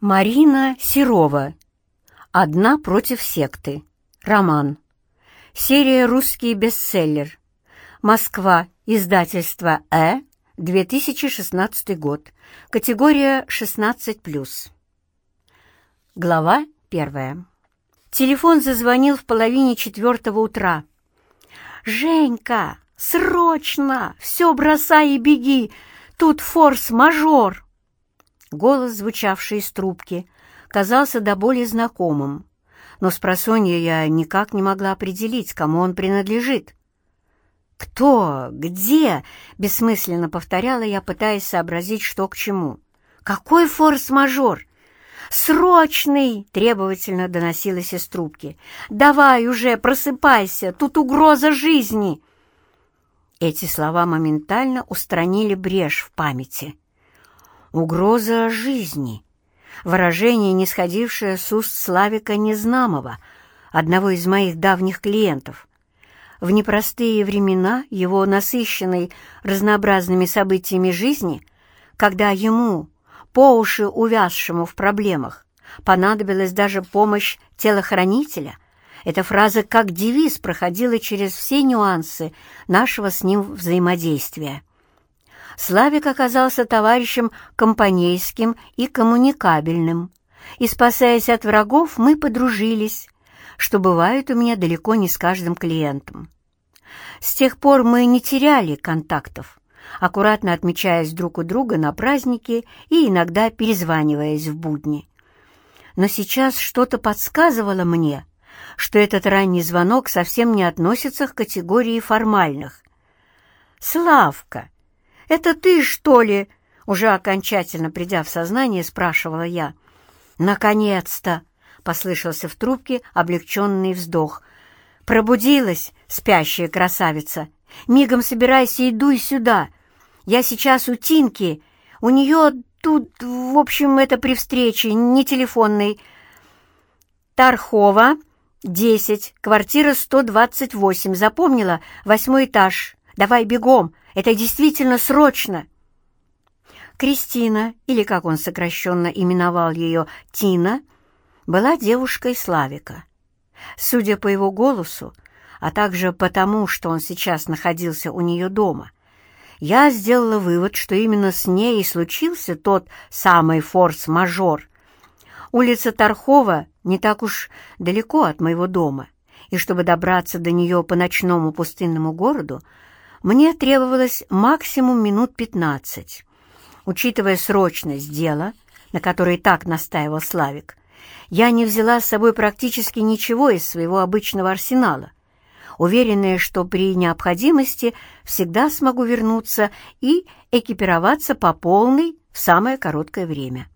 Марина Серова. «Одна против секты». Роман. Серия «Русский бестселлер». Москва. Издательство «Э». 2016 год. Категория 16+. Глава первая. Телефон зазвонил в половине четвертого утра. «Женька, срочно! Все бросай и беги! Тут форс-мажор!» Голос, звучавший из трубки, казался до боли знакомым, но с просонья я никак не могла определить, кому он принадлежит. «Кто? Где?» — бессмысленно повторяла я, пытаясь сообразить, что к чему. «Какой форс-мажор?» «Срочный!» — требовательно доносилось из трубки. «Давай уже, просыпайся, тут угроза жизни!» Эти слова моментально устранили брешь в памяти. Угроза жизни. Выражение, не сходившее с уст Славика Незнамова, одного из моих давних клиентов. В непростые времена его насыщенной разнообразными событиями жизни, когда ему, по уши увязшему в проблемах, понадобилась даже помощь телохранителя, эта фраза как девиз проходила через все нюансы нашего с ним взаимодействия. Славик оказался товарищем компанейским и коммуникабельным, и, спасаясь от врагов, мы подружились, что бывает у меня далеко не с каждым клиентом. С тех пор мы не теряли контактов, аккуратно отмечаясь друг у друга на праздники и иногда перезваниваясь в будни. Но сейчас что-то подсказывало мне, что этот ранний звонок совсем не относится к категории формальных. «Славка!» «Это ты, что ли?» Уже окончательно придя в сознание, спрашивала я. «Наконец-то!» — послышался в трубке облегченный вздох. «Пробудилась, спящая красавица! Мигом собирайся и сюда! Я сейчас у Тинки, у нее тут, в общем, это при встрече, не телефонной. Тархова, 10, квартира 128, запомнила? Восьмой этаж. Давай бегом, это действительно срочно!» Кристина, или как он сокращенно именовал ее, Тина, была девушкой Славика. Судя по его голосу, а также потому, что он сейчас находился у нее дома, я сделала вывод, что именно с ней и случился тот самый форс-мажор. Улица Тархова не так уж далеко от моего дома, и чтобы добраться до нее по ночному пустынному городу, мне требовалось максимум минут пятнадцать. Учитывая срочность дела, на которое так настаивал Славик, я не взяла с собой практически ничего из своего обычного арсенала, уверенная, что при необходимости всегда смогу вернуться и экипироваться по полной в самое короткое время.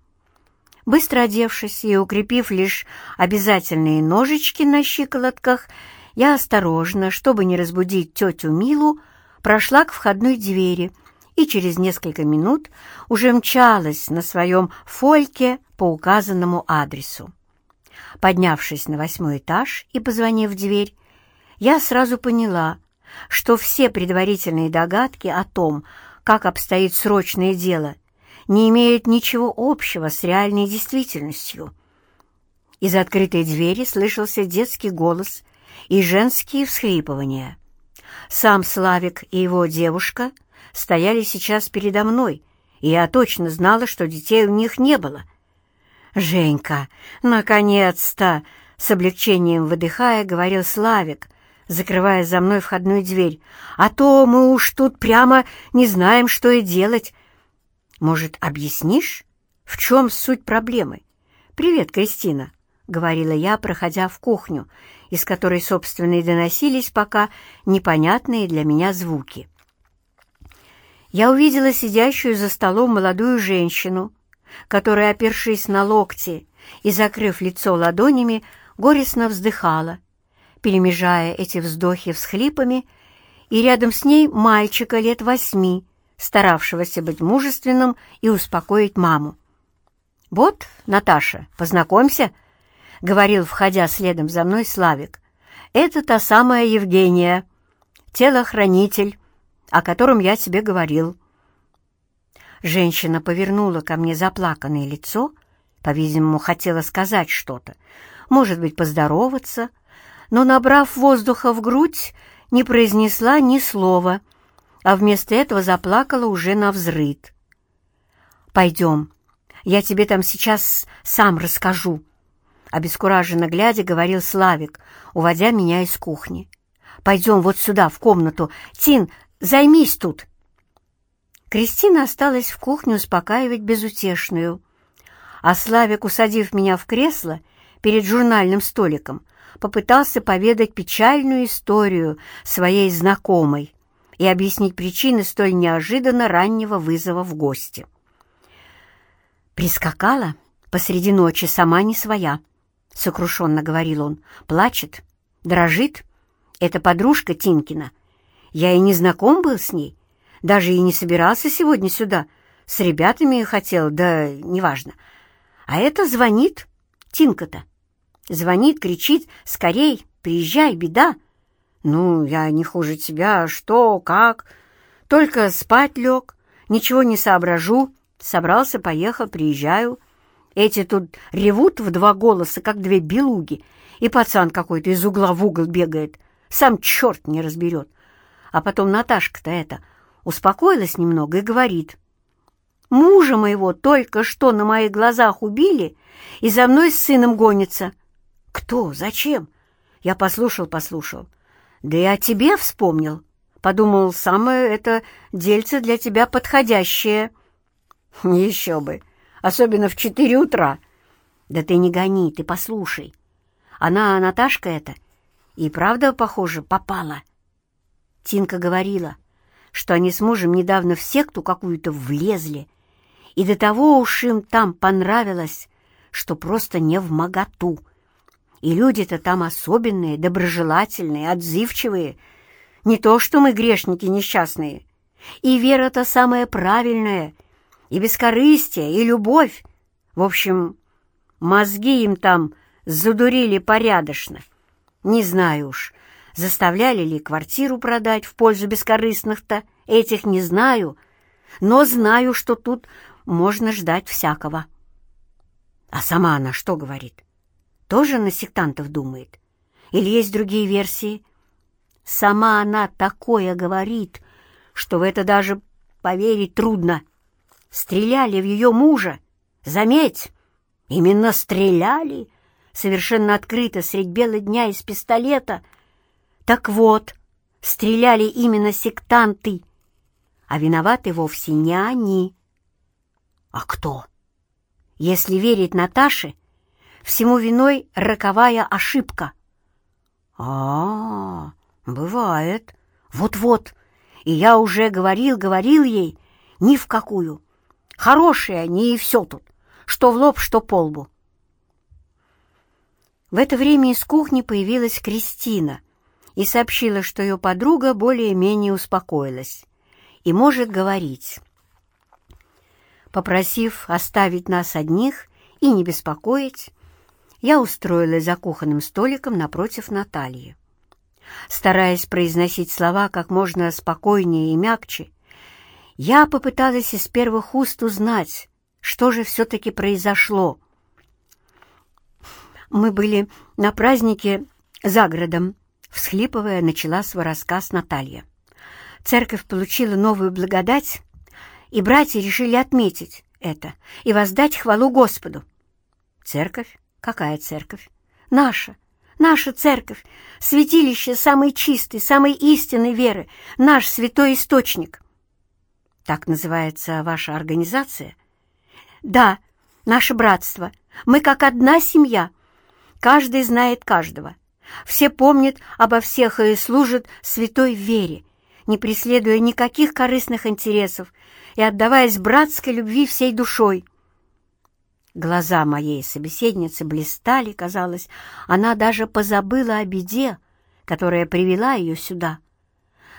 Быстро одевшись и укрепив лишь обязательные ножички на щиколотках, я осторожно, чтобы не разбудить тетю Милу, прошла к входной двери и через несколько минут уже мчалась на своем фольке по указанному адресу. Поднявшись на восьмой этаж и позвонив в дверь, я сразу поняла, что все предварительные догадки о том, как обстоит срочное дело, не имеют ничего общего с реальной действительностью. Из открытой двери слышался детский голос и женские всхлипывания. Сам Славик и его девушка стояли сейчас передо мной, и я точно знала, что детей у них не было. «Женька, наконец-то!» — с облегчением выдыхая, говорил Славик, закрывая за мной входную дверь. «А то мы уж тут прямо не знаем, что и делать. Может, объяснишь, в чем суть проблемы? Привет, Кристина!» — говорила я, проходя в кухню, из которой, собственно, и доносились пока непонятные для меня звуки. Я увидела сидящую за столом молодую женщину, которая, опершись на локти и закрыв лицо ладонями, горестно вздыхала, перемежая эти вздохи всхлипами, и рядом с ней мальчика лет восьми, старавшегося быть мужественным и успокоить маму. «Вот, Наташа, познакомься», — говорил, входя следом за мной Славик. «Это та самая Евгения, телохранитель, о котором я тебе говорил». Женщина повернула ко мне заплаканное лицо, По-видимому, хотела сказать что-то, может быть, поздороваться, но, набрав воздуха в грудь, не произнесла ни слова, а вместо этого заплакала уже на взрыд. «Пойдем, я тебе там сейчас сам расскажу», — обескураженно глядя говорил Славик, уводя меня из кухни. «Пойдем вот сюда, в комнату. Тин, займись тут!» Кристина осталась в кухне успокаивать безутешную, а Славик, усадив меня в кресло перед журнальным столиком, попытался поведать печальную историю своей знакомой и объяснить причины столь неожиданно раннего вызова в гости. «Прискакала посреди ночи, сама не своя», — сокрушенно говорил он. «Плачет, дрожит. Это подружка Тинкина. Я и не знаком был с ней, даже и не собирался сегодня сюда. С ребятами хотел, да неважно. А это звонит, Тинка-то. Звонит, кричит, «Скорей, приезжай, беда!» Ну, я не хуже тебя, что, как? Только спать лег, ничего не соображу. Собрался, поехал, приезжаю. Эти тут ревут в два голоса, как две белуги, и пацан какой-то из угла в угол бегает. Сам черт не разберет. А потом Наташка-то это успокоилась немного и говорит. «Мужа моего только что на моих глазах убили, и за мной с сыном гонится. «Кто? Зачем?» Я послушал, послушал. «Да и о тебе вспомнил. Подумал, самое это дельце для тебя подходящее». «Еще бы! Особенно в четыре утра!» «Да ты не гони, ты послушай. Она, Наташка эта, и правда, похоже, попала». Тинка говорила, что они с мужем недавно в секту какую-то влезли, и до того уж им там понравилось, что просто не в моготу. И люди-то там особенные, доброжелательные, отзывчивые. Не то, что мы грешники несчастные. И вера-то самая правильная, и бескорыстие, и любовь. В общем, мозги им там задурили порядочно. Не знаю уж, заставляли ли квартиру продать в пользу бескорыстных-то, этих не знаю, но знаю, что тут можно ждать всякого. А сама она что говорит? тоже на сектантов думает? Или есть другие версии? Сама она такое говорит, что в это даже поверить трудно. Стреляли в ее мужа. Заметь, именно стреляли, совершенно открыто средь бела дня из пистолета. Так вот, стреляли именно сектанты, а виноваты вовсе не они. А кто? Если верить Наташе, всему виной роковая ошибка. А, -а, -а бывает. Вот-вот. И я уже говорил, говорил ей, ни в какую. Хорошие они и все тут, что в лоб, что по лбу. В это время из кухни появилась Кристина и сообщила, что ее подруга более-менее успокоилась и может говорить. Попросив оставить нас одних и не беспокоить, я устроилась за кухонным столиком напротив Натальи. Стараясь произносить слова как можно спокойнее и мягче, я попыталась из первых уст узнать, что же все-таки произошло. Мы были на празднике за городом, всхлипывая, начала свой рассказ Наталья. Церковь получила новую благодать, и братья решили отметить это и воздать хвалу Господу. Церковь? Какая церковь? Наша, наша церковь, святилище самой чистой, самой истинной веры, наш святой источник. Так называется ваша организация? Да, наше братство. Мы как одна семья. Каждый знает каждого. Все помнят обо всех и служат святой вере, не преследуя никаких корыстных интересов и отдаваясь братской любви всей душой. Глаза моей собеседницы блистали, казалось, она даже позабыла о беде, которая привела ее сюда.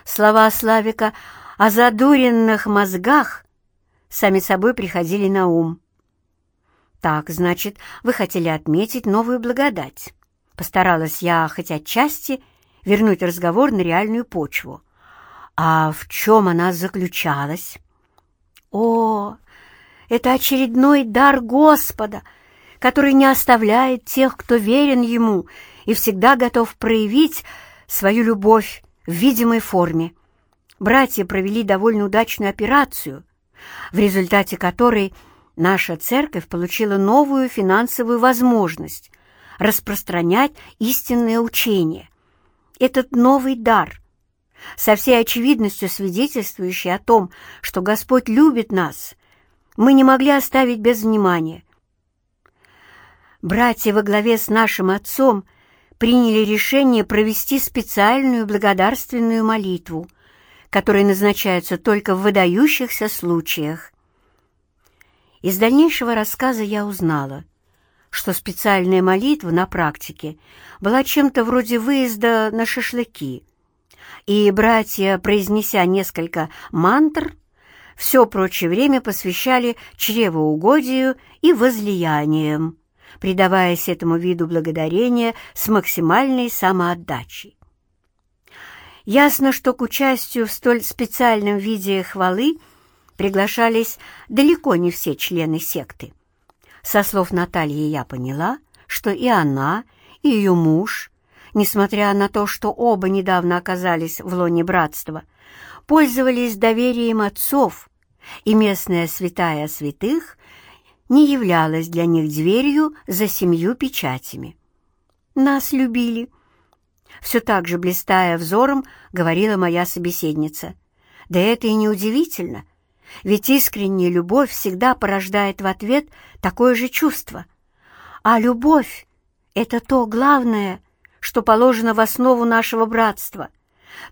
Слова Славика о задуренных мозгах сами собой приходили на ум. «Так, значит, вы хотели отметить новую благодать?» Постаралась я хоть отчасти вернуть разговор на реальную почву. «А в чем она заключалась?» «О, это очередной дар Господа, который не оставляет тех, кто верен Ему и всегда готов проявить свою любовь в видимой форме. Братья провели довольно удачную операцию, в результате которой наша церковь получила новую финансовую возможность распространять истинное учение. Этот новый дар, со всей очевидностью свидетельствующий о том, что Господь любит нас, мы не могли оставить без внимания. Братья во главе с нашим отцом приняли решение провести специальную благодарственную молитву, которая назначается только в выдающихся случаях. Из дальнейшего рассказа я узнала, что специальная молитва на практике была чем-то вроде выезда на шашлыки, и братья, произнеся несколько мантр, все прочее время посвящали чревоугодию и возлияниям, предаваясь этому виду благодарения с максимальной самоотдачей. Ясно, что к участию в столь специальном виде хвалы – приглашались далеко не все члены секты. Со слов Натальи я поняла, что и она, и ее муж, несмотря на то, что оба недавно оказались в лоне братства, пользовались доверием отцов, и местная святая святых не являлась для них дверью за семью печатями. Нас любили. Все так же, блистая взором, говорила моя собеседница. Да это и не удивительно, ведь искренняя любовь всегда порождает в ответ такое же чувство. А любовь — это то главное, что положено в основу нашего братства,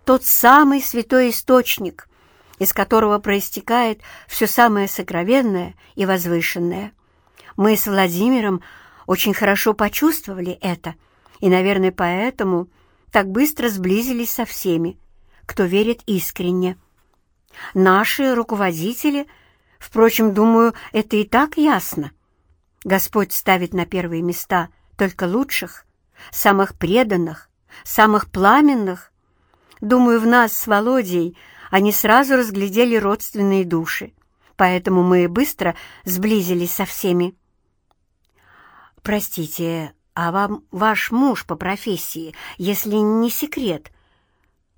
тот самый святой источник, из которого проистекает все самое сокровенное и возвышенное. Мы с Владимиром очень хорошо почувствовали это, и, наверное, поэтому так быстро сблизились со всеми, кто верит искренне. Наши руководители, впрочем, думаю, это и так ясно. Господь ставит на первые места только лучших, самых преданных, самых пламенных. Думаю, в нас с Володей они сразу разглядели родственные души, поэтому мы быстро сблизились со всеми. «Простите, а вам ваш муж по профессии, если не секрет?»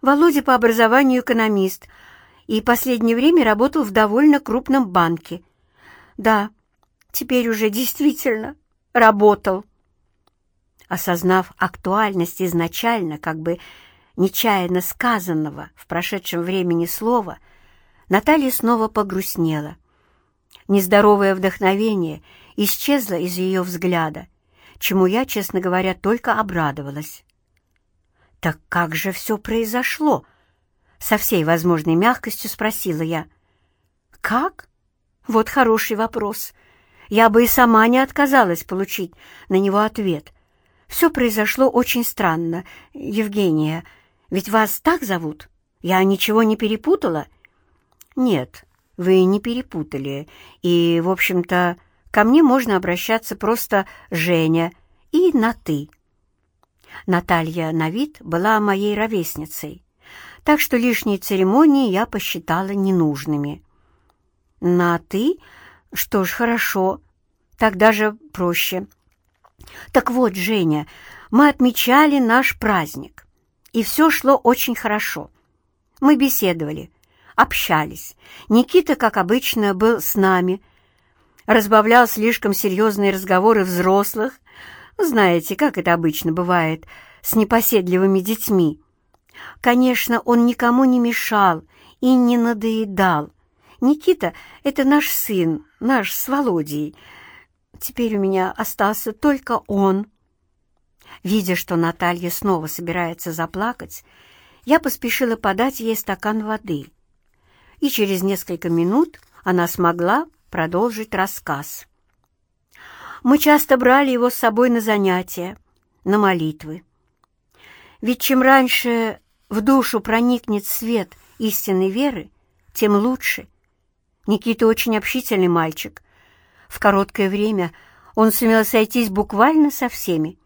«Володя по образованию экономист, и последнее время работал в довольно крупном банке. Да, теперь уже действительно работал. Осознав актуальность изначально, как бы нечаянно сказанного в прошедшем времени слова, Наталья снова погрустнела. Нездоровое вдохновение исчезло из ее взгляда, чему я, честно говоря, только обрадовалась. «Так как же все произошло?» Со всей возможной мягкостью спросила я. «Как? Вот хороший вопрос. Я бы и сама не отказалась получить на него ответ. Все произошло очень странно, Евгения. Ведь вас так зовут? Я ничего не перепутала?» «Нет, вы не перепутали. И, в общем-то, ко мне можно обращаться просто Женя и на «ты». Наталья на вид была моей ровесницей, так что лишние церемонии я посчитала ненужными. «На «ты»? Что ж, хорошо, так даже проще». «Так вот, Женя, мы отмечали наш праздник, и все шло очень хорошо. Мы беседовали, общались. Никита, как обычно, был с нами, разбавлял слишком серьезные разговоры взрослых, знаете, как это обычно бывает с непоседливыми детьми. Конечно, он никому не мешал и не надоедал. Никита — это наш сын, наш с Володей. Теперь у меня остался только он. Видя, что Наталья снова собирается заплакать, я поспешила подать ей стакан воды. И через несколько минут она смогла продолжить рассказ. Мы часто брали его с собой на занятия, на молитвы. Ведь чем раньше в душу проникнет свет истинной веры, тем лучше. Никита очень общительный мальчик. В короткое время он сумел сойтись буквально со всеми,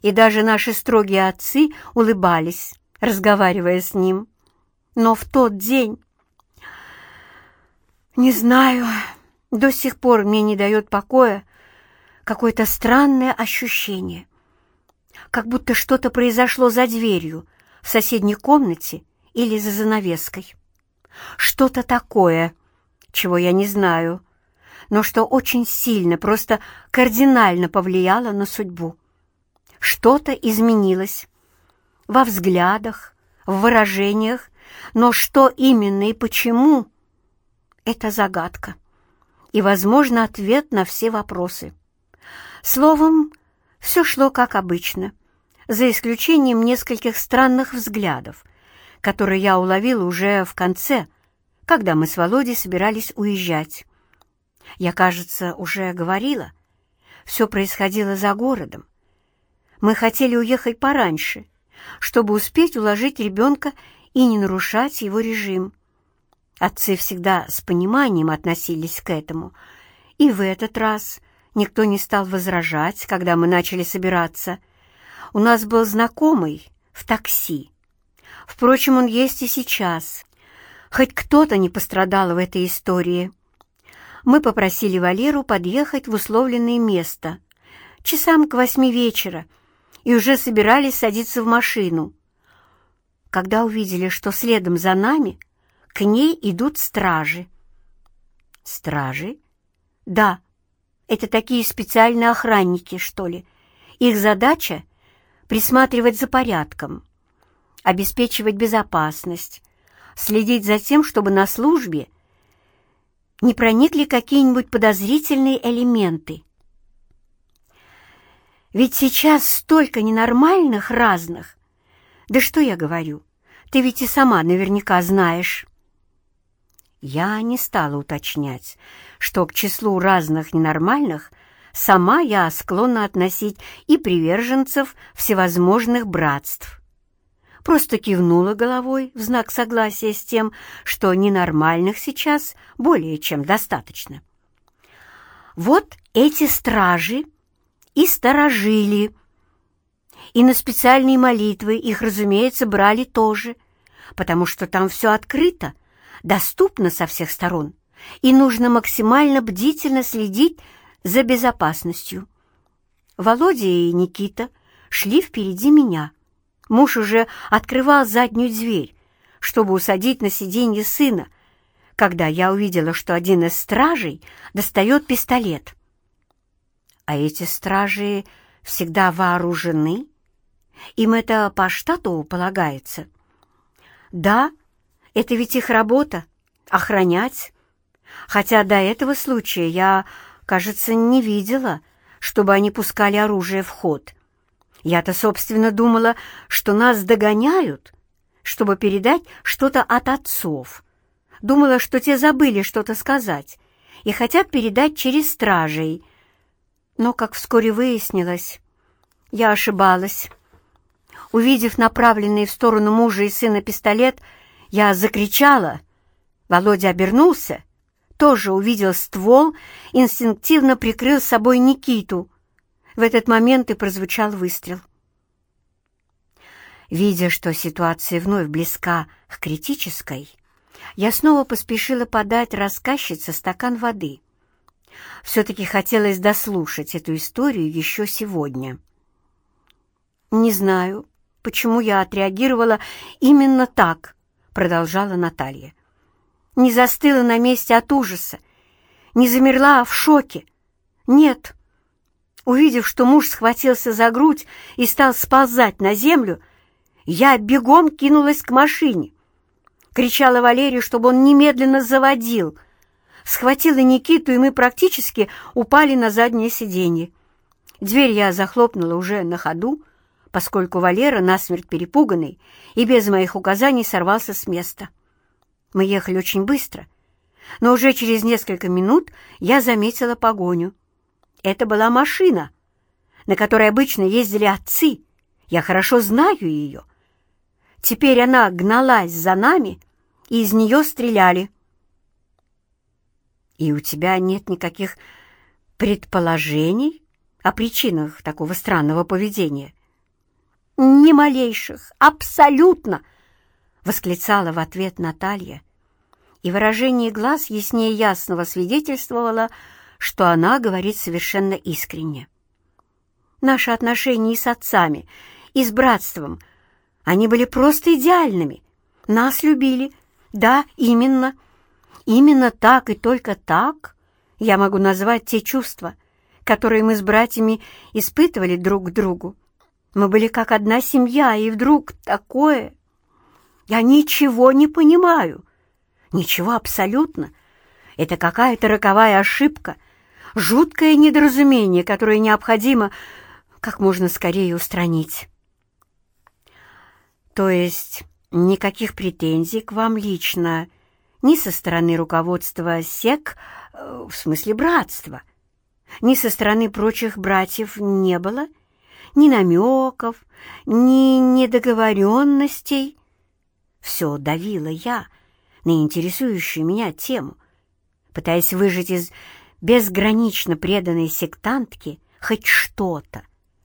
и даже наши строгие отцы улыбались, разговаривая с ним. Но в тот день... Не знаю, до сих пор мне не дает покоя, какое-то странное ощущение, как будто что-то произошло за дверью, в соседней комнате или за занавеской. Что-то такое, чего я не знаю, но что очень сильно, просто кардинально повлияло на судьбу. Что-то изменилось во взглядах, в выражениях, но что именно и почему — это загадка. И, возможно, ответ на все вопросы. Словом, все шло как обычно, за исключением нескольких странных взглядов, которые я уловила уже в конце, когда мы с Володей собирались уезжать. Я, кажется, уже говорила, все происходило за городом. Мы хотели уехать пораньше, чтобы успеть уложить ребенка и не нарушать его режим. Отцы всегда с пониманием относились к этому, и в этот раз никто не стал возражать, когда мы начали собираться. У нас был знакомый в такси. Впрочем, он есть и сейчас. Хоть кто-то не пострадал в этой истории. Мы попросили Валеру подъехать в условленное место часам к восьми вечера и уже собирались садиться в машину, когда увидели, что следом за нами к ней идут стражи. Стражи? Да, это такие специальные охранники, что ли. Их задача — присматривать за порядком, обеспечивать безопасность, следить за тем, чтобы на службе не проникли какие-нибудь подозрительные элементы. Ведь сейчас столько ненормальных разных. Да что я говорю, ты ведь и сама наверняка знаешь. Я не стала уточнять, что к числу разных ненормальных сама я склонна относить и приверженцев всевозможных братств. Просто кивнула головой в знак согласия с тем, что ненормальных сейчас более чем достаточно. Вот эти стражи и сторожили. И на специальные молитвы их, разумеется, брали тоже, потому что там все открыто, доступно со всех сторон, и нужно максимально бдительно следить за безопасностью. Володя и Никита шли впереди меня. Муж уже открывал заднюю дверь, чтобы усадить на сиденье сына, когда я увидела, что один из стражей достает пистолет. А эти стражи всегда вооружены? Им это по штату полагается? Да, это ведь их работа — охранять. Хотя до этого случая я, кажется, не видела, чтобы они пускали оружие в ход. Я-то, собственно, думала, что нас догоняют, чтобы передать что-то от отцов. Думала, что те забыли что-то сказать и хотят передать через стражей — но, как вскоре выяснилось, я ошибалась. Увидев направленный в сторону мужа и сына пистолет, я закричала. Володя обернулся, тоже увидел ствол, инстинктивно прикрыл собой Никиту. В этот момент и прозвучал выстрел. Видя, что ситуация вновь близка к критической, я снова поспешила подать рассказчице стакан воды — все-таки хотелось дослушать эту историю еще сегодня. «Не знаю, почему я отреагировала именно так», — продолжала Наталья. «Не застыла на месте от ужаса, не замерла в шоке. Нет». Увидев, что муж схватился за грудь и стал сползать на землю, я бегом кинулась к машине. Кричала Валерию, чтобы он немедленно заводил — схватила Никиту, и мы практически упали на заднее сиденье. Дверь я захлопнула уже на ходу, поскольку Валера, насмерть перепуганный, и без моих указаний сорвался с места. Мы ехали очень быстро, но уже через несколько минут я заметила погоню. Это была машина, на которой обычно ездили отцы. Я хорошо знаю ее. Теперь она гналась за нами, и из нее стреляли. И у тебя нет никаких предположений о причинах такого странного поведения? Ни малейших, абсолютно! Восклицала в ответ Наталья, и выражение глаз яснее ясного свидетельствовало, что она говорит совершенно искренне. Наши отношения и с отцами, и с братством, они были просто идеальными. Нас любили. Да, именно. Именно так и только так я могу назвать те чувства, которые мы с братьями испытывали друг к другу. Мы были как одна семья, и вдруг такое... Я ничего не понимаю. Ничего абсолютно. Это какая-то роковая ошибка, жуткое недоразумение, которое необходимо как можно скорее устранить. То есть никаких претензий к вам лично ни со стороны руководства СЕК, э, в смысле братства, ни со стороны прочих братьев не было, ни намеков, ни недоговоренностей. Все давила я на интересующую меня тему, пытаясь выжать из безгранично преданной сектантки хоть что-то,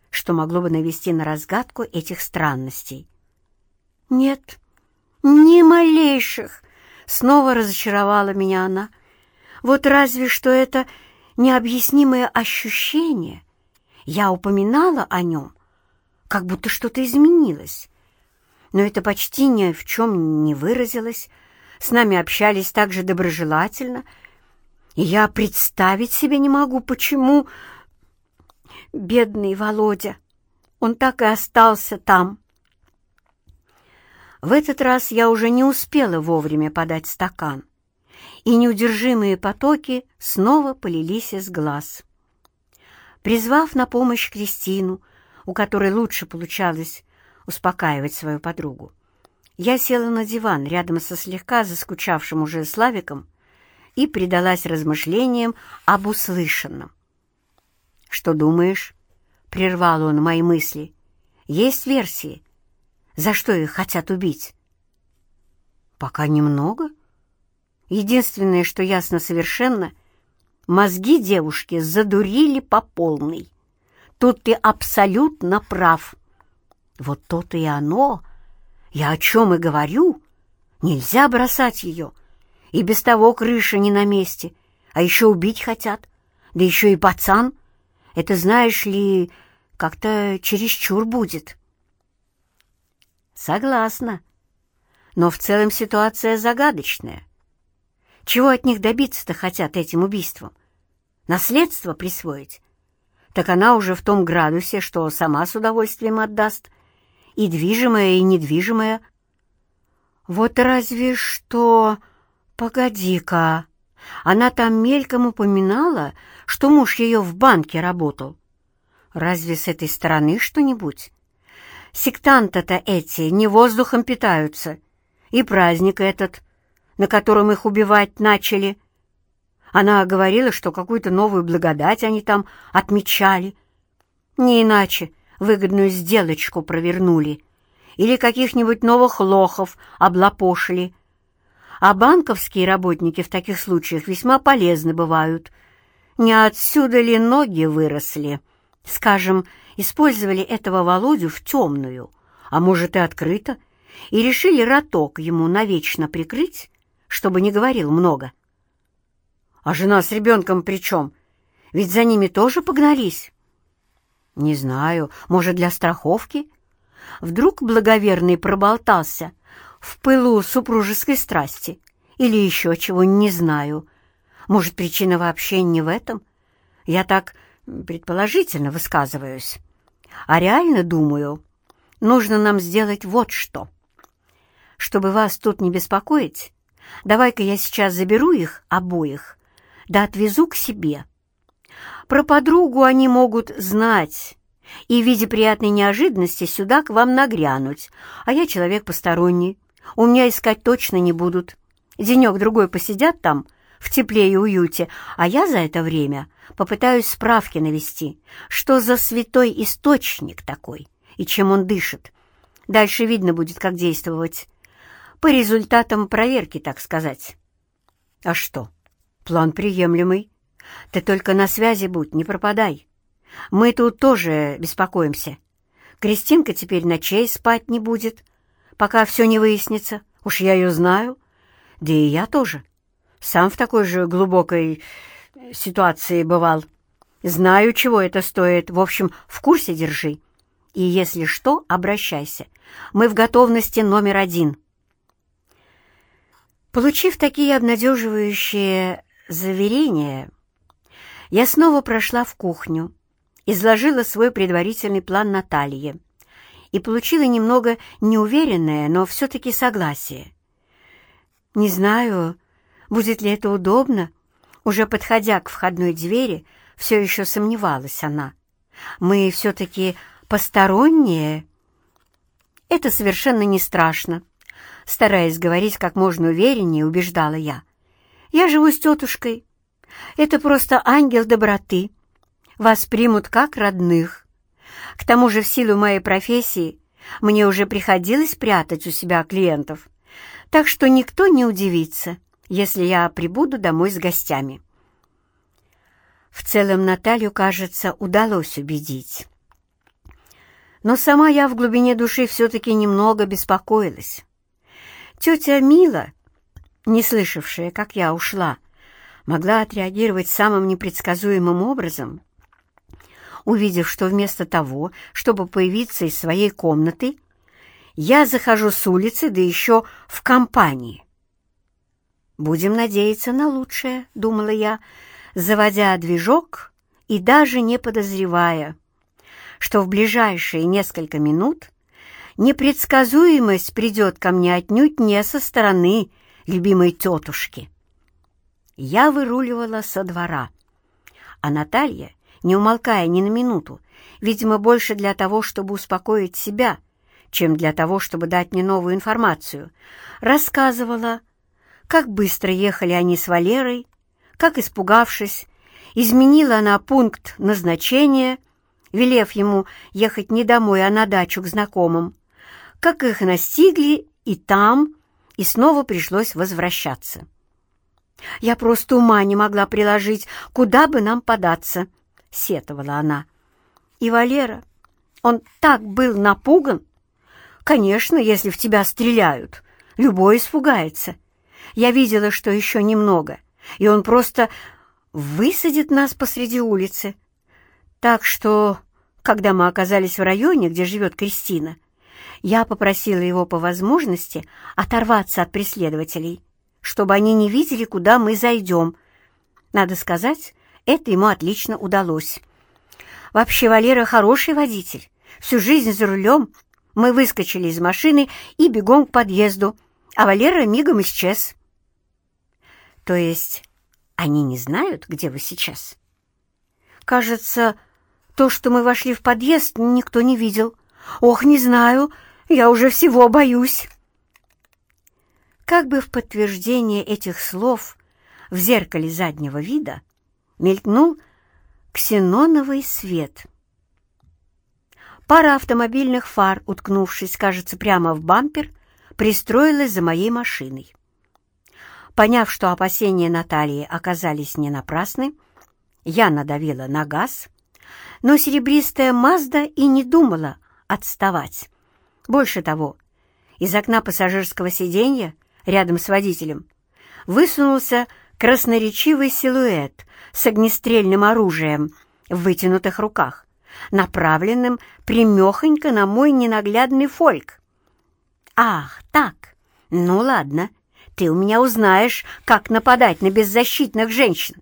что могло бы навести на разгадку этих странностей. «Нет, ни малейших!» — снова разочаровала меня она. «Вот разве что это необъяснимое ощущение. Я упоминала о нем, как будто что-то изменилось. Но это почти ни в чем не выразилось. С нами общались так же доброжелательно. И я представить себе не могу, почему... Бедный Володя, он так и остался там. В этот раз я уже не успела вовремя подать стакан, и неудержимые потоки снова полились из глаз. Призвав на помощь Кристину, у которой лучше получалось успокаивать свою подругу, я села на диван рядом со слегка заскучавшим уже Славиком и предалась размышлениям об услышанном. «Что думаешь?» — прервал он мои мысли. «Есть версии, за что их хотят убить?» «Пока немного. Единственное, что ясно совершенно, мозги девушки задурили по полной. Тут ты абсолютно прав. Вот то-то и оно. Я о чем и говорю. Нельзя бросать ее. И без того крыша не на месте. А еще убить хотят. Да еще и пацан. Это, знаешь ли, как-то чересчур будет». Согласна. Но в целом ситуация загадочная. Чего от них добиться-то хотят этим убийством? Наследство присвоить? Так она уже в том градусе, что сама с удовольствием отдаст. И движимое, и недвижимое. Вот разве что... Погоди-ка. Она там мельком упоминала, что муж ее в банке работал. Разве с этой стороны что-нибудь? Сектанты-то эти не воздухом питаются. И праздник этот, на котором их убивать начали. Она говорила, что какую-то новую благодать они там отмечали. Не иначе выгодную сделочку провернули. Или каких-нибудь новых лохов облапошили. А банковские работники в таких случаях весьма полезны бывают. Не отсюда ли ноги выросли? Скажем, использовали этого Володю в темную, а может и открыто, и решили роток ему навечно прикрыть, чтобы не говорил много. А жена с ребенком при чем? Ведь за ними тоже погнались. Не знаю, может, для страховки? Вдруг благоверный проболтался в пылу супружеской страсти или еще чего, не знаю. Может, причина вообще не в этом? Я так предположительно высказываюсь. А реально думаю, нужно нам сделать вот что. Чтобы вас тут не беспокоить, давай-ка я сейчас заберу их обоих, да отвезу к себе. Про подругу они могут знать и в виде приятной неожиданности сюда к вам нагрянуть, а я человек посторонний, у меня искать точно не будут. Денек-другой посидят там, в тепле и уюте, а я за это время попытаюсь справки навести, что за святой источник такой и чем он дышит. Дальше видно будет, как действовать. По результатам проверки, так сказать. А что? План приемлемый. Ты только на связи будь, не пропадай. Мы тут тоже беспокоимся. Кристинка теперь ночей спать не будет, пока все не выяснится. Уж я ее знаю. Да и я тоже. Сам в такой же глубокой ситуации бывал. Знаю, чего это стоит. В общем, в курсе держи. И если что, обращайся. Мы в готовности номер один». Получив такие обнадеживающие заверения, я снова прошла в кухню, изложила свой предварительный план Наталье и получила немного неуверенное, но все-таки согласие. Не знаю, будет ли это удобно. Уже подходя к входной двери, все еще сомневалась она. Мы все-таки посторонние. Это совершенно не страшно. Стараясь говорить как можно увереннее, убеждала я. Я живу с тетушкой. Это просто ангел доброты. Вас примут как родных. К тому же в силу моей профессии мне уже приходилось прятать у себя клиентов, так что никто не удивится, если я прибуду домой с гостями. В целом Наталью, кажется, удалось убедить. Но сама я в глубине души все-таки немного беспокоилась. Тетя Мила, не слышавшая, как я ушла, могла отреагировать самым непредсказуемым образом. Увидев, что вместо того, чтобы появиться из своей комнаты, я захожу с улицы, да еще в компании. «Будем надеяться на лучшее», — думала я, заводя движок и даже не подозревая, что в ближайшие несколько минут непредсказуемость придет ко мне отнюдь не со стороны любимой тетушки. Я выруливала со двора, а Наталья, не умолкая ни на минуту, видимо, больше для того, чтобы успокоить себя, чем для того, чтобы дать мне новую информацию, рассказывала, как быстро ехали они с Валерой, как, испугавшись, изменила она пункт назначения, велев ему ехать не домой, а на дачу к знакомым, как их настигли и там, и снова пришлось возвращаться. «Я просто ума не могла приложить, куда бы нам податься», — сетовала она. «И Валера, он так был напуган. Конечно, если в тебя стреляют, любой испугается. Я видела, что еще немного, и он просто высадит нас посреди улицы. Так что, когда мы оказались в районе, где живет Кристина, я попросила его по возможности оторваться от преследователей, чтобы они не видели, куда мы зайдем. Надо сказать, это ему отлично удалось. Вообще, Валера хороший водитель. Всю жизнь за рулем. Мы выскочили из машины и бегом к подъезду, а Валера мигом исчез. То есть они не знают, где вы сейчас? Кажется, то, что мы вошли в подъезд, никто не видел. Ох, не знаю, я уже всего боюсь. Как бы в подтверждение этих слов в зеркале заднего вида мелькнул ксеноновый свет. Пара автомобильных фар, уткнувшись, кажется, прямо в бампер, пристроилась за моей машиной. Поняв, что опасения Натальи оказались не напрасны, я надавила на газ, но серебристая Мазда и не думала отставать. Больше того, из окна пассажирского сиденья рядом с водителем высунулся красноречивый силуэт с огнестрельным оружием в вытянутых руках, направленным примехонько на мой ненаглядный фольк. «Ах, так! Ну ладно, ты у меня узнаешь, как нападать на беззащитных женщин!»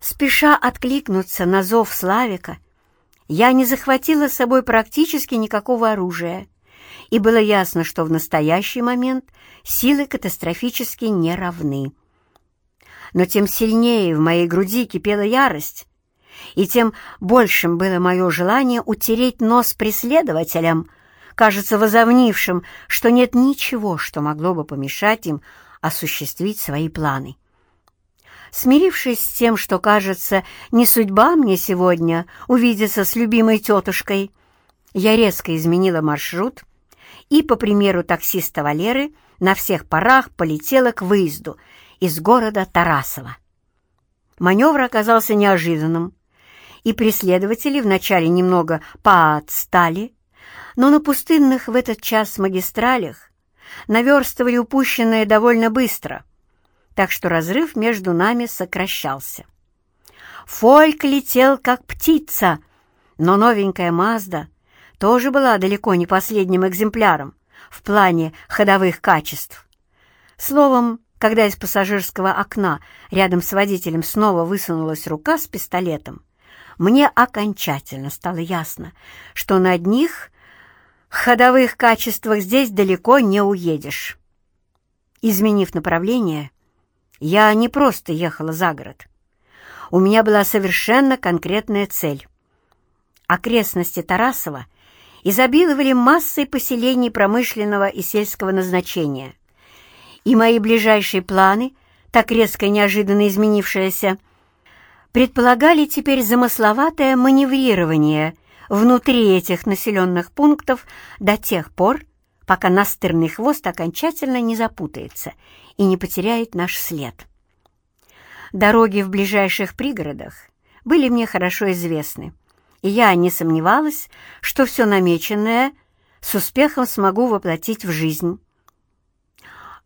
Спеша откликнуться на зов Славика, я не захватила с собой практически никакого оружия, и было ясно, что в настоящий момент силы катастрофически не равны. Но тем сильнее в моей груди кипела ярость, и тем большим было мое желание утереть нос преследователям, кажется возомнившим, что нет ничего, что могло бы помешать им осуществить свои планы. Смирившись с тем, что, кажется, не судьба мне сегодня увидеться с любимой тетушкой, я резко изменила маршрут и, по примеру таксиста Валеры, на всех парах полетела к выезду из города Тарасова. Маневр оказался неожиданным, и преследователи вначале немного поотстали, но на пустынных в этот час магистралях наверстывали упущенное довольно быстро — так что разрыв между нами сокращался. Фольк летел, как птица, но новенькая Мазда тоже была далеко не последним экземпляром в плане ходовых качеств. Словом, когда из пассажирского окна рядом с водителем снова высунулась рука с пистолетом, мне окончательно стало ясно, что на одних ходовых качествах здесь далеко не уедешь. Изменив направление, я не просто ехала за город. У меня была совершенно конкретная цель. Окрестности Тарасова изобиловали массой поселений промышленного и сельского назначения. И мои ближайшие планы, так резко и неожиданно изменившиеся, предполагали теперь замысловатое маневрирование внутри этих населенных пунктов до тех пор, пока настырный хвост окончательно не запутается и не потеряет наш след. Дороги в ближайших пригородах были мне хорошо известны, и я не сомневалась, что все намеченное с успехом смогу воплотить в жизнь.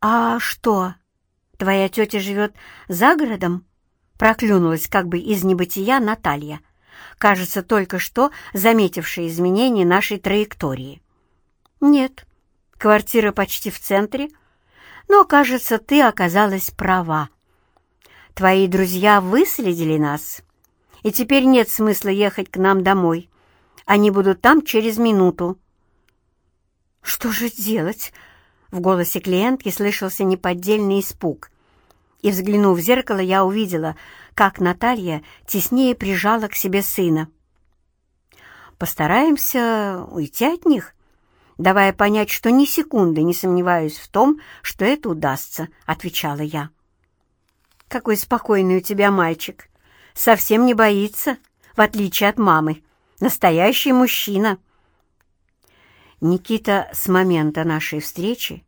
«А что, твоя тетя живет за городом?» Проклюнулась как бы из небытия Наталья, кажется, только что заметившая изменения нашей траектории. «Нет, квартира почти в центре, но, кажется, ты оказалась права. Твои друзья выследили нас, и теперь нет смысла ехать к нам домой. Они будут там через минуту». «Что же делать?» В голосе клиентки слышался неподдельный испуг и, взглянув в зеркало, я увидела, как Наталья теснее прижала к себе сына. «Постараемся уйти от них», давая понять, что ни секунды не сомневаюсь в том, что это удастся», — отвечала я. «Какой спокойный у тебя мальчик. Совсем не боится, в отличие от мамы. Настоящий мужчина». Никита с момента нашей встречи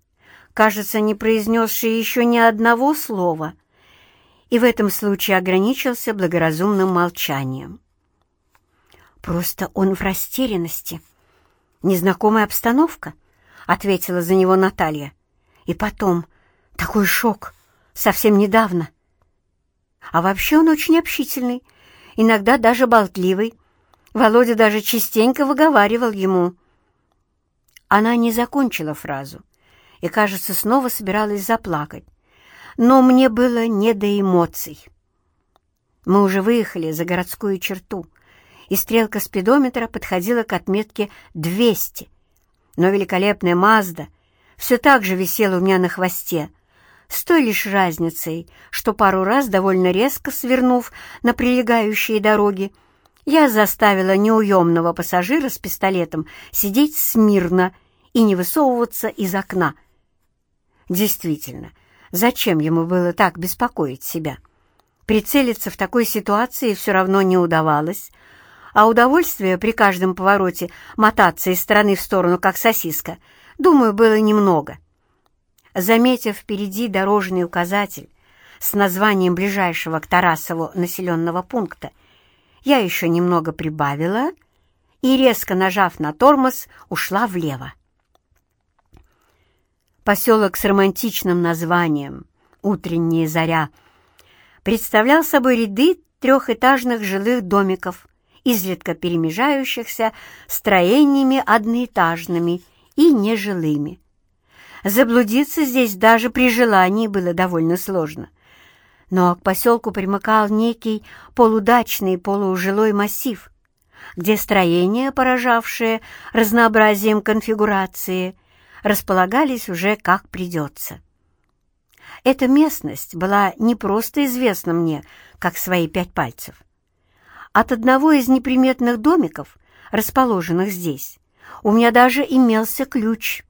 кажется, не произнесший еще ни одного слова, и в этом случае ограничился благоразумным молчанием. «Просто он в растерянности. Незнакомая обстановка», — ответила за него Наталья. «И потом, такой шок, совсем недавно. А вообще он очень общительный, иногда даже болтливый. Володя даже частенько выговаривал ему». Она не закончила фразу — и, кажется, снова собиралась заплакать. Но мне было не до эмоций. Мы уже выехали за городскую черту, и стрелка спидометра подходила к отметке 200. Но великолепная Мазда все так же висела у меня на хвосте, с той лишь разницей, что пару раз, довольно резко свернув на прилегающие дороги, я заставила неуемного пассажира с пистолетом сидеть смирно и не высовываться из окна, Действительно, зачем ему было так беспокоить себя? Прицелиться в такой ситуации все равно не удавалось, а удовольствия при каждом повороте мотаться из стороны в сторону, как сосиска, думаю, было немного. Заметив впереди дорожный указатель с названием ближайшего к Тарасову населенного пункта, я еще немного прибавила и, резко нажав на тормоз, ушла влево. Поселок с романтичным названием «Утренняя заря» представлял собой ряды трехэтажных жилых домиков, изредка перемежающихся строениями одноэтажными и нежилыми. Заблудиться здесь даже при желании было довольно сложно. Но к поселку примыкал некий полудачный полужилой массив, где строения, поражавшие разнообразием конфигурации, располагались уже как придется. Эта местность была не просто известна мне, как свои пять пальцев. От одного из неприметных домиков, расположенных здесь, у меня даже имелся ключ.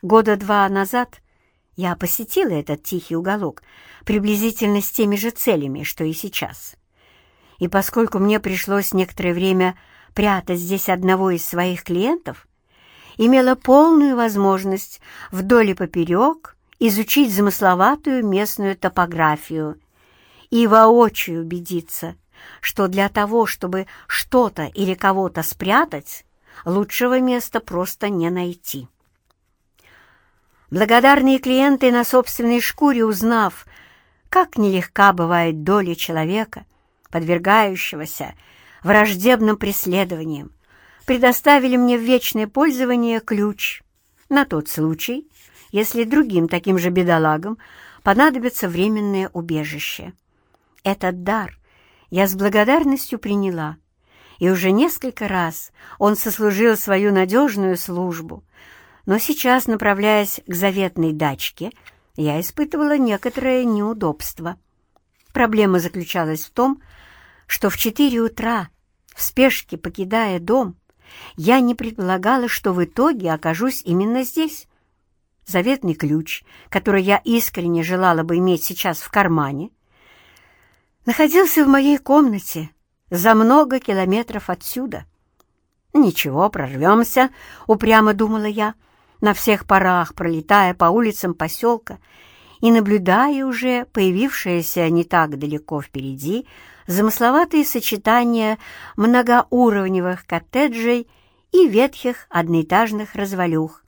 Года два назад я посетила этот тихий уголок приблизительно с теми же целями, что и сейчас. И поскольку мне пришлось некоторое время прятать здесь одного из своих клиентов, имела полную возможность вдоль и поперек изучить замысловатую местную топографию и воочию убедиться, что для того, чтобы что-то или кого-то спрятать, лучшего места просто не найти. Благодарные клиенты на собственной шкуре, узнав, как нелегка бывает доля человека, подвергающегося враждебным преследованиям, предоставили мне в вечное пользование ключ на тот случай, если другим таким же бедолагам понадобится временное убежище. Этот дар я с благодарностью приняла, и уже несколько раз он сослужил свою надежную службу, но сейчас, направляясь к заветной дачке, я испытывала некоторое неудобство. Проблема заключалась в том, что в четыре утра, в спешке покидая дом, я не предполагала, что в итоге окажусь именно здесь. Заветный ключ, который я искренне желала бы иметь сейчас в кармане, находился в моей комнате за много километров отсюда. «Ничего, прорвемся», — упрямо думала я, на всех парах пролетая по улицам поселка и наблюдая уже появившееся не так далеко впереди замысловатые сочетания многоуровневых коттеджей и ветхих одноэтажных развалюх,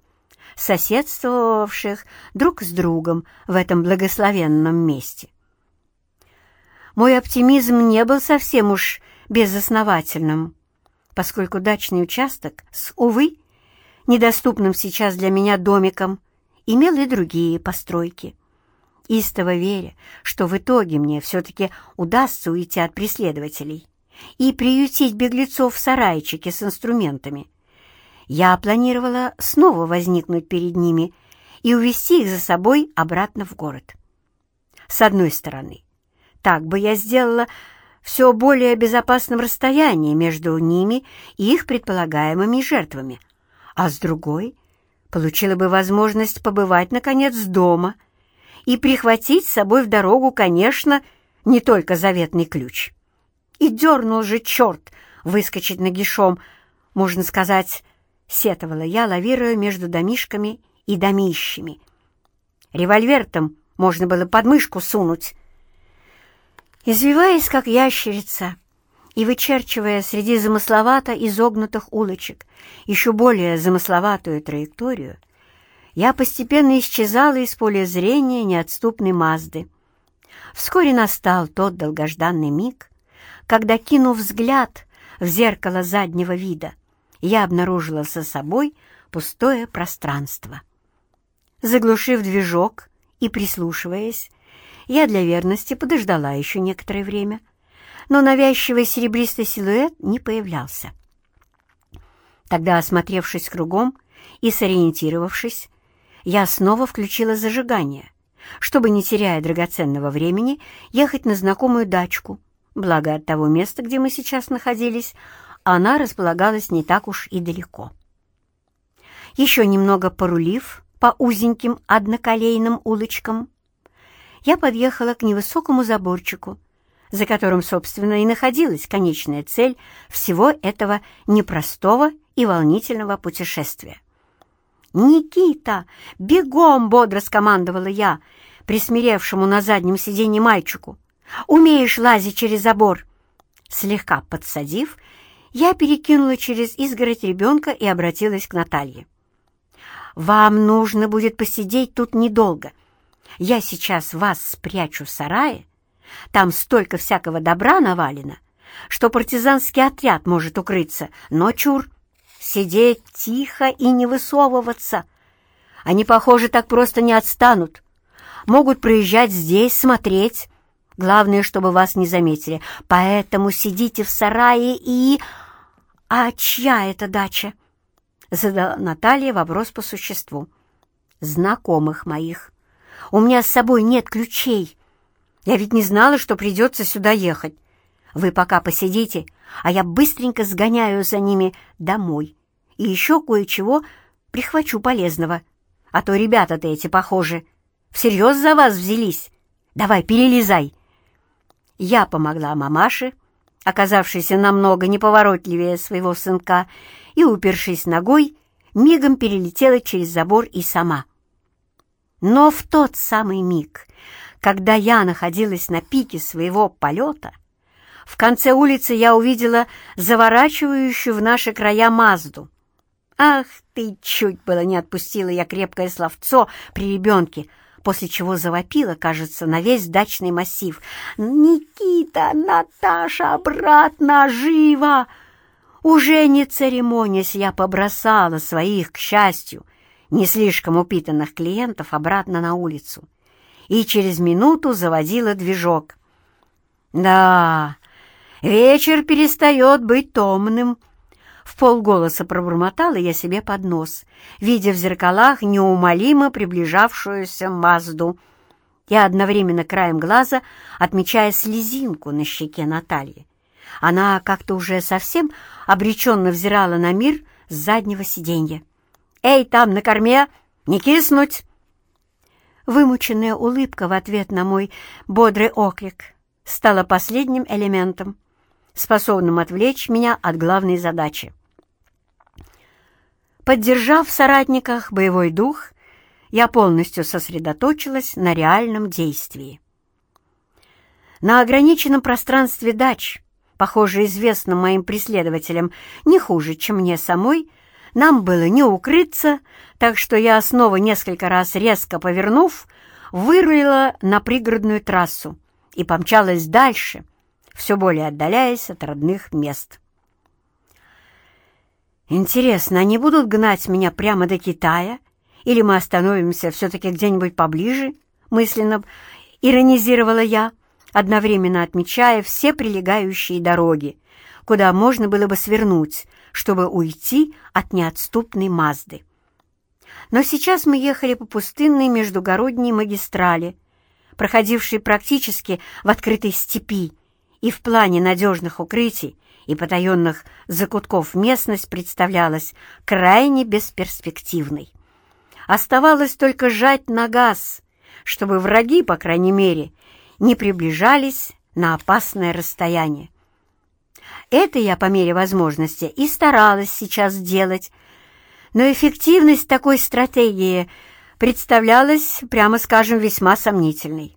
соседствовавших друг с другом в этом благословенном месте. Мой оптимизм не был совсем уж безосновательным, поскольку дачный участок с, увы, недоступным сейчас для меня домиком, имел и другие постройки. Истово веря, что в итоге мне все-таки удастся уйти от преследователей и приютить беглецов в сарайчике с инструментами, я планировала снова возникнуть перед ними и увести их за собой обратно в город. С одной стороны, так бы я сделала все более безопасном расстоянии между ними и их предполагаемыми жертвами, а с другой получила бы возможность побывать, наконец, дома и прихватить с собой в дорогу, конечно, не только заветный ключ. И дернул же черт выскочить нагишом, можно сказать, сетовала я, лавируя между домишками и домищами. Револьвер там можно было под мышку сунуть, Извиваясь, как ящерица, и вычерчивая среди замысловато изогнутых улочек еще более замысловатую траекторию, я постепенно исчезала из поля зрения неотступной Мазды. Вскоре настал тот долгожданный миг, когда, кинув взгляд в зеркало заднего вида, я обнаружила за собой пустое пространство. Заглушив движок и прислушиваясь, я для верности подождала еще некоторое время, но навязчивый серебристый силуэт не появлялся. Тогда, осмотревшись кругом и сориентировавшись, я снова включила зажигание, чтобы, не теряя драгоценного времени, ехать на знакомую дачку, благо от того места, где мы сейчас находились, она располагалась не так уж и далеко. Еще немного порулив по узеньким одноколейным улочкам, я подъехала к невысокому заборчику, за которым, собственно, и находилась конечная цель всего этого непростого и волнительного путешествия. «Никита, бегом!» — бодро скомандовала я, присмиревшему на заднем сиденье мальчику. «Умеешь лазить через забор?» Слегка подсадив, я перекинула через изгородь ребенка и обратилась к Наталье. «Вам нужно будет посидеть тут недолго. Я сейчас вас спрячу в сарае, там столько всякого добра навалено, что партизанский отряд может укрыться, но чур, сидеть тихо и не высовываться. Они, похоже, так просто не отстанут. Могут проезжать здесь, смотреть. Главное, чтобы вас не заметили. Поэтому сидите в сарае и... А чья это дача? Задала Наталья вопрос по существу. Знакомых моих. У меня с собой нет ключей. Я ведь не знала, что придется сюда ехать. Вы пока посидите, а я быстренько сгоняю за ними домой. И еще кое-чего прихвачу полезного. А то ребята-то эти, похожи, всерьез за вас взялись. Давай, перелезай. Я помогла мамаше, оказавшейся намного неповоротливее своего сынка, и, упершись ногой, мигом перелетела через забор и сама. Но в тот самый миг, когда я находилась на пике своего полета, в конце улицы я увидела заворачивающую в наши края Мазду. Ах ты, чуть было не отпустила я крепкое словцо при ребенке, после чего завопила, кажется, на весь дачный массив. «Никита, Наташа, обратно, живо!» Уже не церемонясь, я побросала своих, к счастью, не слишком упитанных клиентов обратно на улицу и через минуту заводила движок. «Да, вечер перестает быть томным», — в полголоса пробормотала я себе под нос, видя в зеркалах неумолимо приближавшуюся Мазду и одновременно краем глаза отмечая слезинку на щеке Натальи. Она как-то уже совсем обреченно взирала на мир с заднего сиденья. «Эй, там на корме! Не киснуть!» Вымученная улыбка в ответ на мой бодрый оклик стала последним элементом, способным отвлечь меня от главной задачи. Поддержав в соратниках боевой дух, я полностью сосредоточилась на реальном действии. На ограниченном пространстве дач, похоже, известным моим преследователям не хуже, чем мне самой, нам было не укрыться, так что я снова несколько раз резко повернув, вырулила на пригородную трассу и помчалась дальше, все более отдаляясь от родных мест. Интересно, они будут гнать меня прямо до Китая, или мы остановимся все-таки где-нибудь поближе, мысленно иронизировала я, одновременно отмечая все прилегающие дороги, куда можно было бы свернуть, чтобы уйти от неотступной Мазды. Но сейчас мы ехали по пустынной междугородней магистрали, проходившей практически в открытой степи, и в плане надежных укрытий и потаенных закутков местность представлялась крайне бесперспективной. Оставалось только жать на газ, чтобы враги, по крайней мере, не приближались на опасное расстояние. Это я по мере возможности и старалась сейчас делать, но эффективность такой стратегии представлялась, прямо скажем, весьма сомнительной.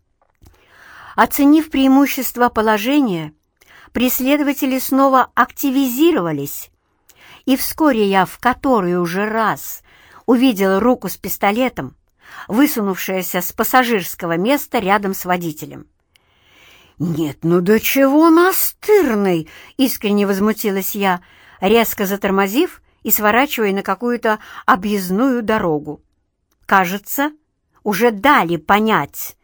Оценив преимущество положения, преследователи снова активизировались, и вскоре я в который уже раз увидела руку с пистолетом, высунувшаяся с пассажирского места рядом с водителем. «Нет, ну до чего настырный!» — искренне возмутилась я, резко затормозив и сворачивая на какую-то объездную дорогу. «Кажется, уже дали понять».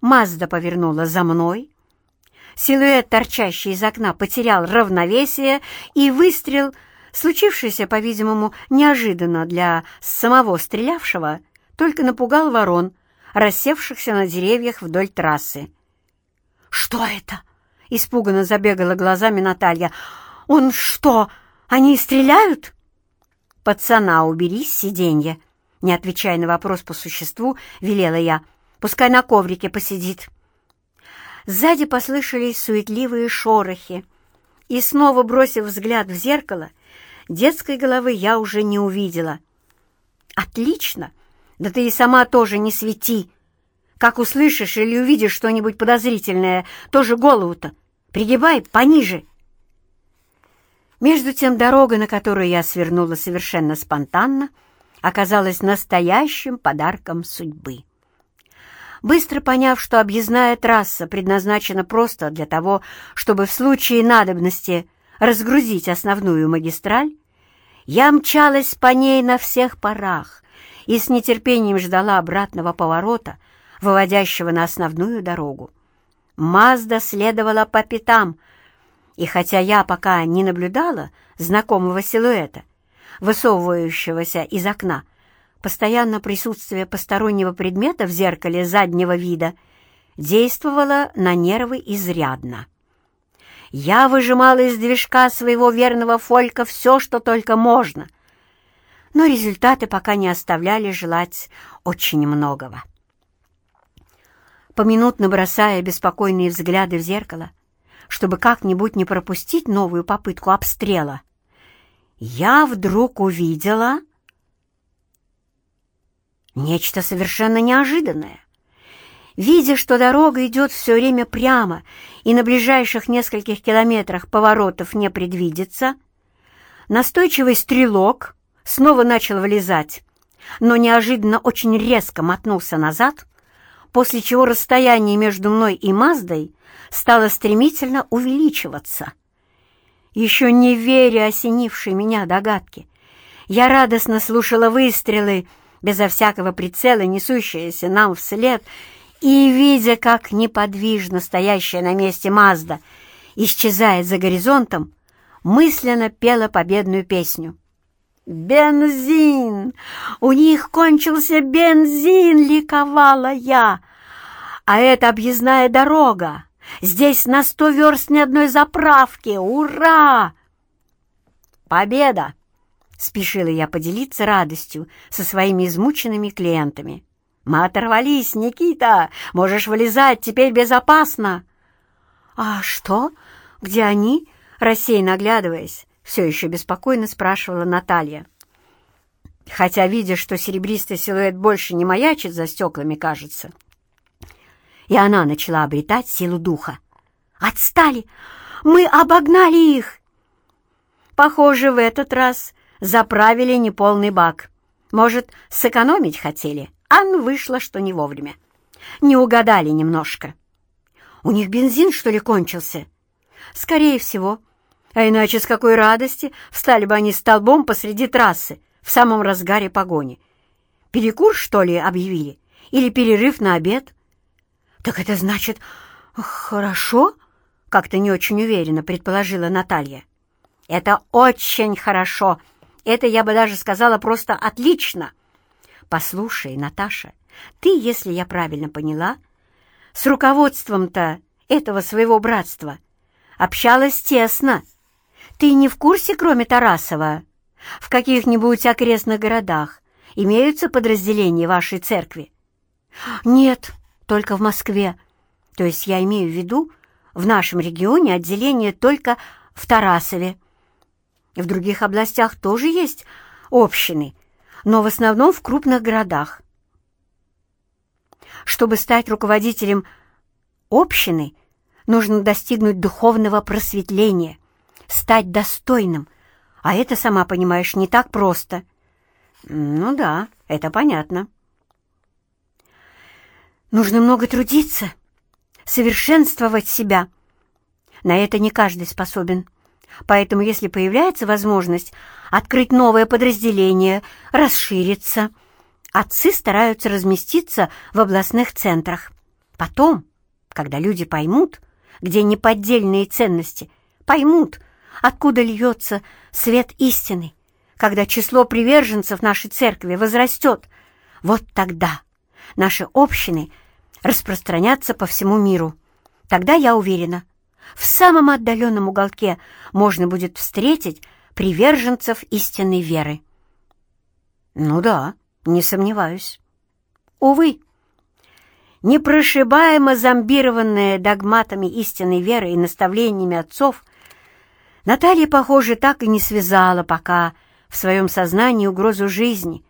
Мазда повернула за мной. Силуэт, торчащий из окна, потерял равновесие, и выстрел, случившийся, по-видимому, неожиданно для самого стрелявшего, только напугал ворон, рассевшихся на деревьях вдоль трассы. «Что это?» — испуганно забегала глазами Наталья. «Он что, они стреляют?» «Пацана, убери с сиденья!» Не отвечая на вопрос по существу, велела я. «Пускай на коврике посидит». Сзади послышались суетливые шорохи, и снова бросив взгляд в зеркало, детской головы я уже не увидела. «Отлично! Да ты и сама тоже не свети!» Как услышишь или увидишь что-нибудь подозрительное, тоже голову-то пригибай пониже. Между тем дорога, на которую я свернула совершенно спонтанно, оказалась настоящим подарком судьбы. Быстро поняв, что объездная трасса предназначена просто для того, чтобы в случае надобности разгрузить основную магистраль, я мчалась по ней на всех парах и с нетерпением ждала обратного поворота, выводящего на основную дорогу. Мазда следовала по пятам, и хотя я пока не наблюдала знакомого силуэта, высовывающегося из окна, постоянно присутствие постороннего предмета в зеркале заднего вида действовало на нервы изрядно. Я выжимала из движка своего верного фолька все, что только можно, но результаты пока не оставляли желать очень многого поминутно бросая беспокойные взгляды в зеркало, чтобы как-нибудь не пропустить новую попытку обстрела, я вдруг увидела нечто совершенно неожиданное. Видя, что дорога идет все время прямо и на ближайших нескольких километрах поворотов не предвидится, настойчивый стрелок снова начал вылезать, но неожиданно очень резко мотнулся назад — после чего расстояние между мной и Маздой стало стремительно увеличиваться. Еще не веря осенившей меня догадки, я радостно слушала выстрелы, безо всякого прицела, несущиеся нам вслед, и, видя, как неподвижно стоящая на месте Мазда исчезает за горизонтом, мысленно пела победную песню. «Бензин! У них кончился бензин!» — ликовала я. «А это объездная дорога! Здесь на сто верст ни одной заправки! Ура!» «Победа!» — спешила я поделиться радостью со своими измученными клиентами. «Мы оторвались, Никита! Можешь вылезать, теперь безопасно!» «А что? Где они?» Рассеянно оглядываясь, все еще беспокойно спрашивала Наталья. Хотя, видя, что серебристый силуэт больше не маячит за стеклами, кажется, и она начала обретать силу духа. «Отстали! Мы обогнали их!» Похоже, в этот раз заправили неполный бак. Может, сэкономить хотели, а вышло, что не вовремя. Не угадали немножко. У них бензин, что ли, кончился? Скорее всего. А иначе с какой радости встали бы они столбом посреди трассы в самом разгаре погони. Перекур, что ли, объявили? Или перерыв на обед? Так это значит, хорошо? Как-то не очень уверенно предположила Наталья. Это очень хорошо. Это, я бы даже сказала, просто отлично. Послушай, Наташа, ты, если я правильно поняла, с руководством-то этого своего братства общалась тесно, ты не в курсе, кроме Тарасова, в каких-нибудь окрестных городах имеются подразделения вашей церкви? Нет, только в Москве. То есть я имею в виду, в нашем регионе отделение только в Тарасове. В других областях тоже есть общины, но в основном в крупных городах. Чтобы стать руководителем общины, нужно достигнуть духовного просветления – стать достойным, а это, сама понимаешь, не так просто. Ну да, это понятно. Нужно много трудиться, совершенствовать себя. На это не каждый способен. Поэтому, если появляется возможность открыть новое подразделение, расшириться, отцы стараются разместиться в областных центрах. Потом, когда люди поймут, где неподдельные ценности, поймут, откуда льется свет истины, когда число приверженцев нашей церкви возрастет, вот тогда наши общины распространятся по всему миру. Тогда, я уверена, в самом отдаленном уголке можно будет встретить приверженцев истинной веры. Ну да, не сомневаюсь. Увы, непрошибаемо зомбированная догматами истинной веры и наставлениями отцов, Наталья, похоже, так и не связала пока в своем сознании угрозу жизни,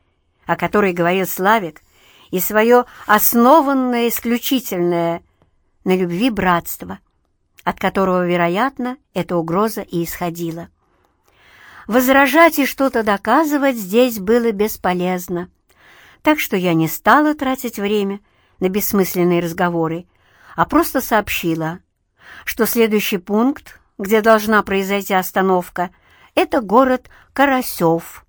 о которой говорил Славик, и свое основанное исключительное на любви братство, от которого, вероятно, эта угроза и исходила. Возражать и что-то доказывать здесь было бесполезно, так что я не стала тратить время на бессмысленные разговоры, а просто сообщила, что следующий пункт где должна произойти остановка, это город Карасев,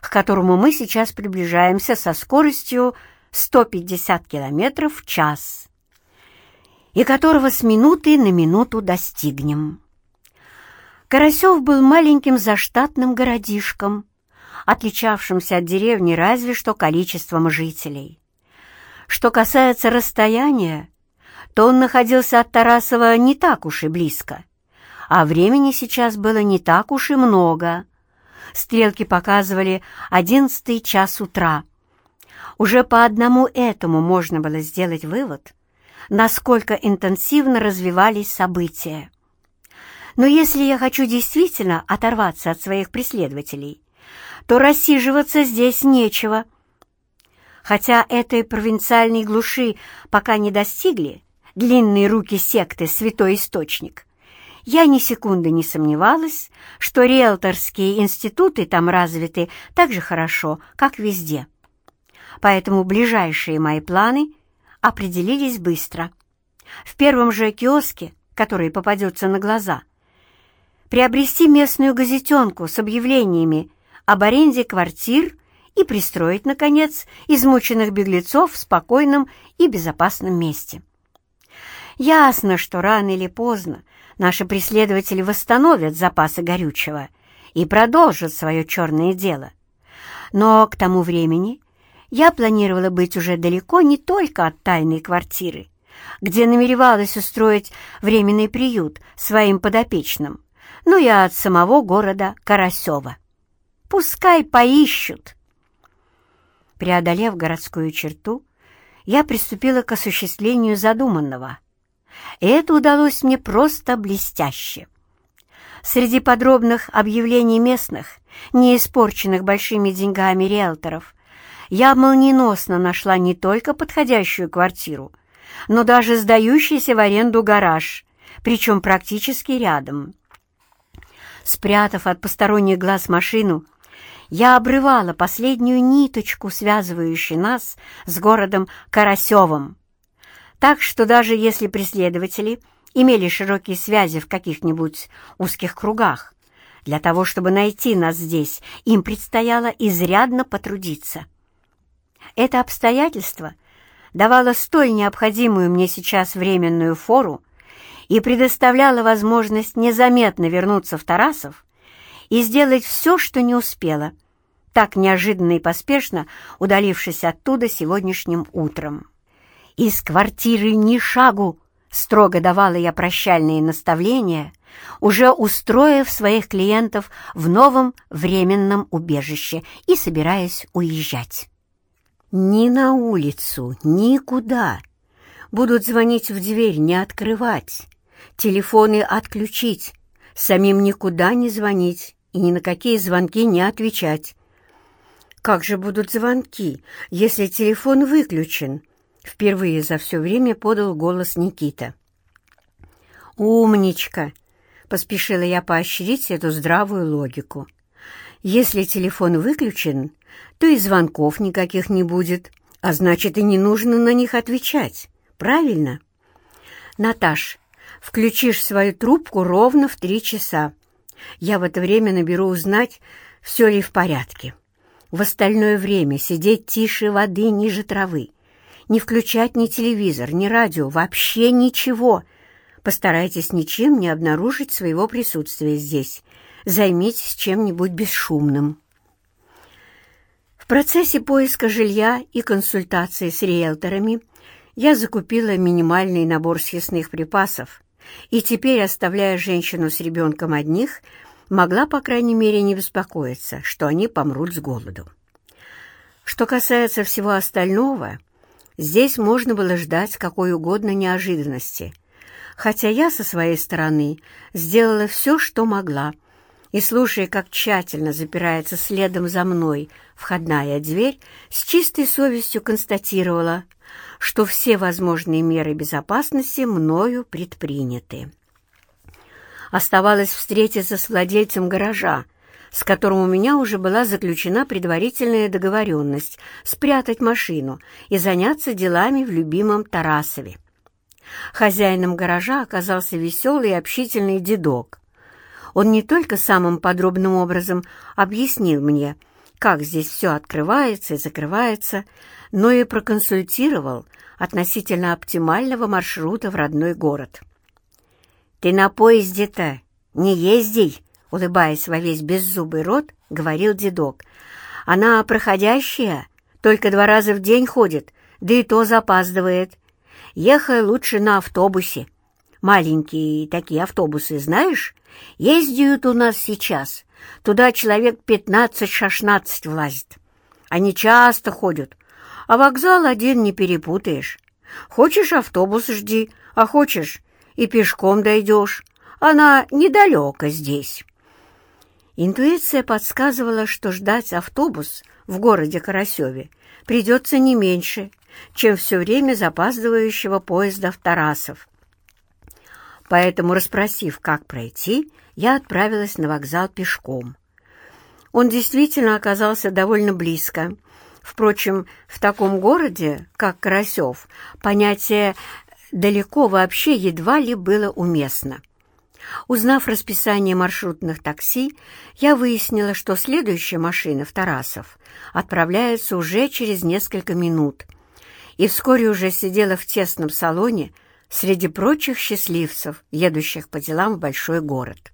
к которому мы сейчас приближаемся со скоростью 150 км в час, и которого с минуты на минуту достигнем. Карасев был маленьким заштатным городишком, отличавшимся от деревни разве что количеством жителей. Что касается расстояния, то он находился от Тарасова не так уж и близко а времени сейчас было не так уж и много. Стрелки показывали одиннадцатый час утра. Уже по одному этому можно было сделать вывод, насколько интенсивно развивались события. Но если я хочу действительно оторваться от своих преследователей, то рассиживаться здесь нечего. Хотя этой провинциальной глуши пока не достигли длинные руки секты «Святой Источник», я ни секунды не сомневалась, что риэлторские институты там развиты так же хорошо, как везде. Поэтому ближайшие мои планы определились быстро. В первом же киоске, который попадется на глаза, приобрести местную газетенку с объявлениями об аренде квартир и пристроить, наконец, измученных беглецов в спокойном и безопасном месте. Ясно, что рано или поздно наши преследователи восстановят запасы горючего и продолжат свое черное дело. Но к тому времени я планировала быть уже далеко не только от тайной квартиры, где намеревалась устроить временный приют своим подопечным, но и от самого города Карасева. Пускай поищут. Преодолев городскую черту, я приступила к осуществлению задуманного. И это удалось мне просто блестяще. Среди подробных объявлений местных, не испорченных большими деньгами риэлторов, я молниеносно нашла не только подходящую квартиру, но даже сдающийся в аренду гараж, причем практически рядом. Спрятав от посторонних глаз машину, я обрывала последнюю ниточку, связывающую нас с городом Карасевым. Так что даже если преследователи имели широкие связи в каких-нибудь узких кругах, для того, чтобы найти нас здесь, им предстояло изрядно потрудиться. Это обстоятельство давало столь необходимую мне сейчас временную фору и предоставляло возможность незаметно вернуться в Тарасов и сделать все, что не успела, так неожиданно и поспешно удалившись оттуда сегодняшним утром. «Из квартиры ни шагу!» — строго давала я прощальные наставления, уже устроив своих клиентов в новом временном убежище и собираясь уезжать. Ни на улицу, никуда. Будут звонить в дверь, не открывать. Телефоны отключить. Самим никуда не звонить и ни на какие звонки не отвечать. Как же будут звонки, если телефон выключен? Впервые за все время подал голос Никита. «Умничка!» — поспешила я поощрить эту здравую логику. «Если телефон выключен, то и звонков никаких не будет, а значит, и не нужно на них отвечать. Правильно? Наташ, включишь свою трубку ровно в три часа. Я в это время наберу узнать, все ли в порядке. В остальное время сидеть тише воды ниже травы. Не включать ни телевизор, ни радио, вообще ничего. Постарайтесь ничем не обнаружить своего присутствия здесь. Займитесь чем-нибудь бесшумным процессе поиска жилья и консультации с риэлторами я закупила минимальный набор съестных припасов и теперь, оставляя женщину с ребенком одних, могла, по крайней мере, не беспокоиться, что они помрут с голоду. Что касается всего остального, здесь можно было ждать какой угодно неожиданности, хотя я со своей стороны сделала все, что могла — и, слушая, как тщательно запирается следом за мной входная дверь, с чистой совестью констатировала, что все возможные меры безопасности мною предприняты. Оставалось встретиться с владельцем гаража, с которым у меня уже была заключена предварительная договоренность спрятать машину и заняться делами в любимом Тарасове. Хозяином гаража оказался веселый и общительный дедок, он не только самым подробным образом объяснил мне, как здесь все открывается и закрывается, но и проконсультировал относительно оптимального маршрута в родной город. «Ты на поезде-то не езди!» — улыбаясь во весь беззубый рот, говорил дедок. «Она проходящая, только два раза в день ходит, да и то запаздывает. Ехай лучше на автобусе. Маленькие такие автобусы, знаешь, Ездят у нас сейчас. Туда человек пятнадцать-шестнадцать влазит. Они часто ходят, а вокзал один не перепутаешь. Хочешь автобус жди, а хочешь и пешком дойдешь. Она недалеко здесь. Интуиция подсказывала, что ждать автобус в городе Карасеве придется не меньше, чем все время запаздывающего поезда в Тарасов. Поэтому, расспросив, как пройти, я отправилась на вокзал пешком. Он действительно оказался довольно близко, Впрочем, в таком городе, как Карасев, понятие «далеко» вообще едва ли было уместно. Узнав расписание маршрутных такси, я выяснила, что следующая машина в Тарасов отправляется уже через несколько минут, и вскоре уже сидела в тесном салоне среди прочих счастливцев, едущих по делам в большой город.